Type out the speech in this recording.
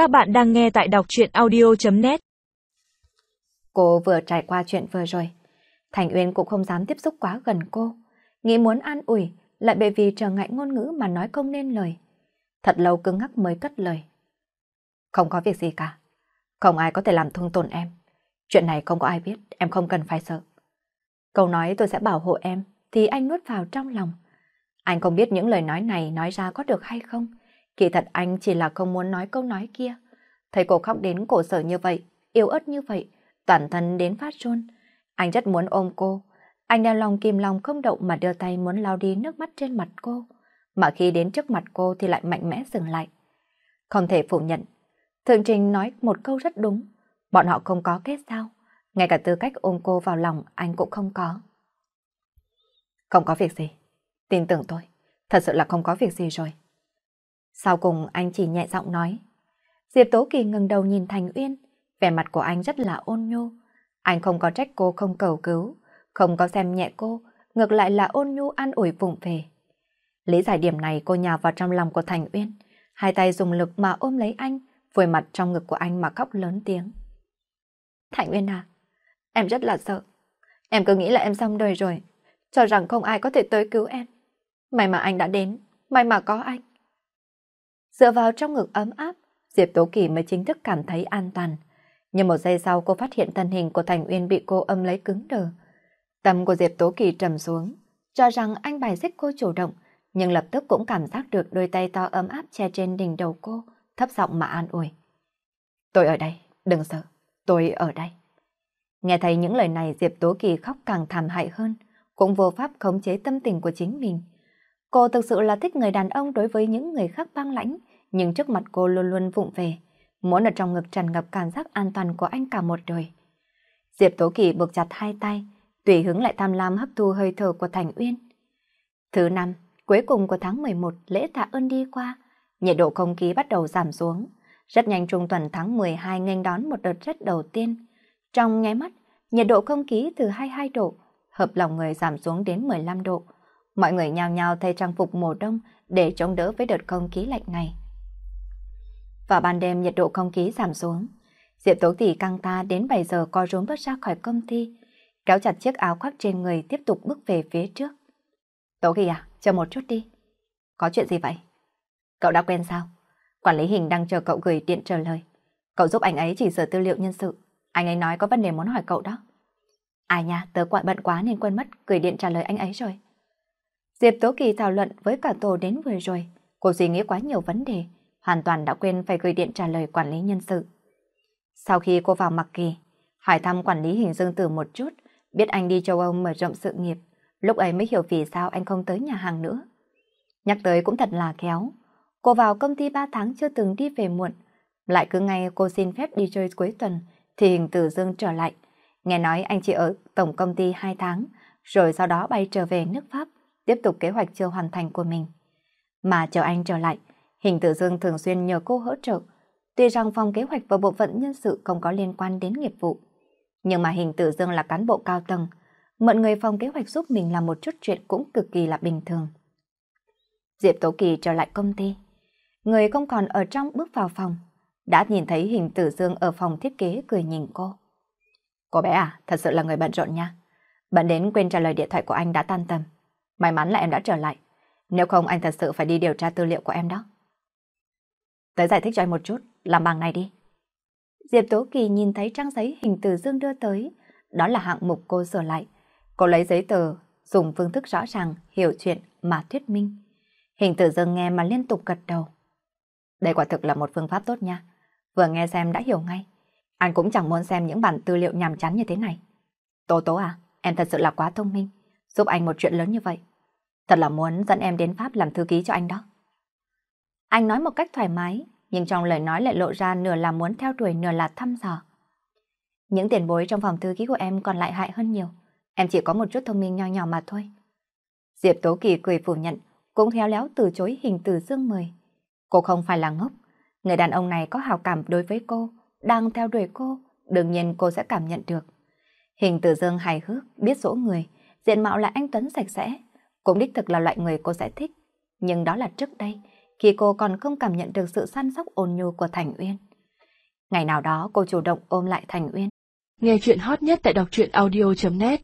Các bạn đang nghe tại đọc chuyện audio.net Cô vừa trải qua chuyện vừa rồi. Thành Uyên cũng không dám tiếp xúc quá gần cô. Nghĩ muốn an ủi, lại bởi vì trở ngại ngôn ngữ mà nói không nên lời. Thật lâu cứng ngắc mới cất lời. Không có việc gì cả. Không ai có thể làm thương tổn em. Chuyện này không có ai biết, em không cần phải sợ. Câu nói tôi sẽ bảo hộ em, thì anh nuốt vào trong lòng. Anh không biết những lời nói này nói ra có được hay không. Kỳ thật anh chỉ là không muốn nói câu nói kia. Thấy cô khóc đến cổ sở như vậy, yếu ớt như vậy, toàn thân đến phát run. Anh rất muốn ôm cô. Anh đeo lòng kìm lòng không động mà đưa tay muốn lau đi nước mắt trên mặt cô. Mà khi đến trước mặt cô thì lại mạnh mẽ dừng lại. Không thể phủ nhận. Thượng Trình nói một câu rất đúng. Bọn họ không có kết giao. Ngay cả tư cách ôm cô vào lòng anh cũng không có. Không có việc gì. Tin tưởng tôi. Thật sự là không có việc gì rồi. Sau cùng anh chỉ nhẹ giọng nói. Diệp Tố Kỳ ngừng đầu nhìn Thành Uyên. Vẻ mặt của anh rất là ôn nhu. Anh không có trách cô không cầu cứu. Không có xem nhẹ cô. Ngược lại là ôn nhu an ủi vụng về. Lý giải điểm này cô nhào vào trong lòng của Thành Uyên. Hai tay dùng lực mà ôm lấy anh. Vùi mặt trong ngực của anh mà khóc lớn tiếng. Thành Uyên à, em rất là sợ. Em cứ nghĩ là em xong đời rồi. Cho rằng không ai có thể tới cứu em. May mà anh đã đến. May mà có anh. Dựa vào trong ngực ấm áp, Diệp Tố Kỳ mới chính thức cảm thấy an toàn. Nhưng một giây sau cô phát hiện thân hình của Thành Uyên bị cô ôm lấy cứng đờ. Tâm của Diệp Tố Kỳ trầm xuống, cho rằng anh bài xích cô chủ động, nhưng lập tức cũng cảm giác được đôi tay to ấm áp che trên đỉnh đầu cô, thấp giọng mà an ủi. Tôi ở đây, đừng sợ, tôi ở đây. Nghe thấy những lời này Diệp Tố Kỳ khóc càng thảm hại hơn, cũng vô pháp khống chế tâm tình của chính mình. Cô thực sự là thích người đàn ông đối với những người khác băng lãnh, nhưng trước mặt cô luôn luôn vụng về, muốn ở trong ngực tràn ngập cảm giác an toàn của anh cả một đời. Diệp Tố Kỳ buộc chặt hai tay, tùy hứng lại tham lam hấp thu hơi thở của Thành Uyên. Thứ năm, cuối cùng của tháng 11, lễ tạ ơn đi qua, nhiệt độ không khí bắt đầu giảm xuống. Rất nhanh trung tuần tháng 12 nghênh đón một đợt rét đầu tiên. Trong nháy mắt, nhiệt độ không khí từ 22 độ, hợp lòng người giảm xuống đến 15 độ. Mọi người nhao nhao thay trang phục mùa đông để chống đỡ với đợt không khí lạnh này. Vào ban đêm nhiệt độ không khí giảm xuống. Diệp Tố Tỷ căng ta đến 7 giờ co rúm bước ra khỏi công ty, kéo chặt chiếc áo khoác trên người tiếp tục bước về phía trước. Tố Kỳ à, chờ một chút đi. Có chuyện gì vậy? Cậu đã quen sao? Quản lý hình đang chờ cậu gửi điện trả lời. Cậu giúp anh ấy chỉ sửa tư liệu nhân sự. Anh ấy nói có vấn đề muốn hỏi cậu đó. Ai nha, tớ quậy bận quá nên quên mất gửi điện trả lời anh ấy rồi. Diệp Tố Kỳ thảo luận với cả tổ đến vừa rồi. Cô suy nghĩ quá nhiều vấn đề, hoàn toàn đã quên phải gửi điện trả lời quản lý nhân sự. Sau khi cô vào mặc kỳ, hỏi thăm quản lý hình dương tử một chút, biết anh đi châu Âu mở rộng sự nghiệp, lúc ấy mới hiểu vì sao anh không tới nhà hàng nữa. Nhắc tới cũng thật là khéo. Cô vào công ty 3 tháng chưa từng đi về muộn, lại cứ ngay cô xin phép đi chơi cuối tuần, thì hình tử dương trở lại. Nghe nói anh chỉ ở tổng công ty 2 tháng, rồi sau đó bay trở về nước Pháp, tiếp tục kế hoạch chưa hoàn thành của mình. Mà chờ anh trở lại, hình tử dương thường xuyên nhờ cô hỗ trợ. Tuy rằng phòng kế hoạch và bộ phận nhân sự không có liên quan đến nghiệp vụ, nhưng mà hình tử dương là cán bộ cao tầng, mượn người phòng kế hoạch giúp mình làm một chút chuyện cũng cực kỳ là bình thường. Diệp Tố Kỳ trở lại công ty. Người không còn ở trong bước vào phòng, đã nhìn thấy hình tử dương ở phòng thiết kế cười nhìn cô. Cô bé à, thật sự là người bận rộn nha. Bận đến quên trả lời điện thoại của anh đã tan tầm. May mắn là em đã trở lại. Nếu không anh thật sự phải đi điều tra tư liệu của em đó. Tới giải thích cho anh một chút, làm bằng này đi. Diệp Tố Kỳ nhìn thấy trang giấy hình từ dương đưa tới. Đó là hạng mục cô sửa lại. Cô lấy giấy tờ, dùng phương thức rõ ràng, hiểu chuyện mà thuyết minh. Hình tử dương nghe mà liên tục gật đầu. Đây quả thực là một phương pháp tốt nha. Vừa nghe xem đã hiểu ngay. Anh cũng chẳng muốn xem những bản tư liệu nhàm chán như thế này. Tố tố à, em thật sự là quá thông minh. Giúp anh một chuyện lớn như vậy. Thật là muốn dẫn em đến Pháp làm thư ký cho anh đó. Anh nói một cách thoải mái, nhưng trong lời nói lại lộ ra nửa là muốn theo đuổi nửa là thăm dò. Những tiền bối trong phòng thư ký của em còn lại hại hơn nhiều. Em chỉ có một chút thông minh nho nhỏ mà thôi. Diệp Tố Kỳ cười phủ nhận, cũng khéo léo từ chối hình từ dương mời Cô không phải là ngốc. Người đàn ông này có hào cảm đối với cô, đang theo đuổi cô, đương nhiên cô sẽ cảm nhận được. Hình từ dương hài hước, biết dỗ người, diện mạo là anh Tuấn sạch sẽ, cũng đích thực là loại người cô sẽ thích. Nhưng đó là trước đây, khi cô còn không cảm nhận được sự săn sóc ôn nhu của Thành Uyên. Ngày nào đó cô chủ động ôm lại Thành Uyên. Nghe chuyện hot nhất tại đọc truyện audio.net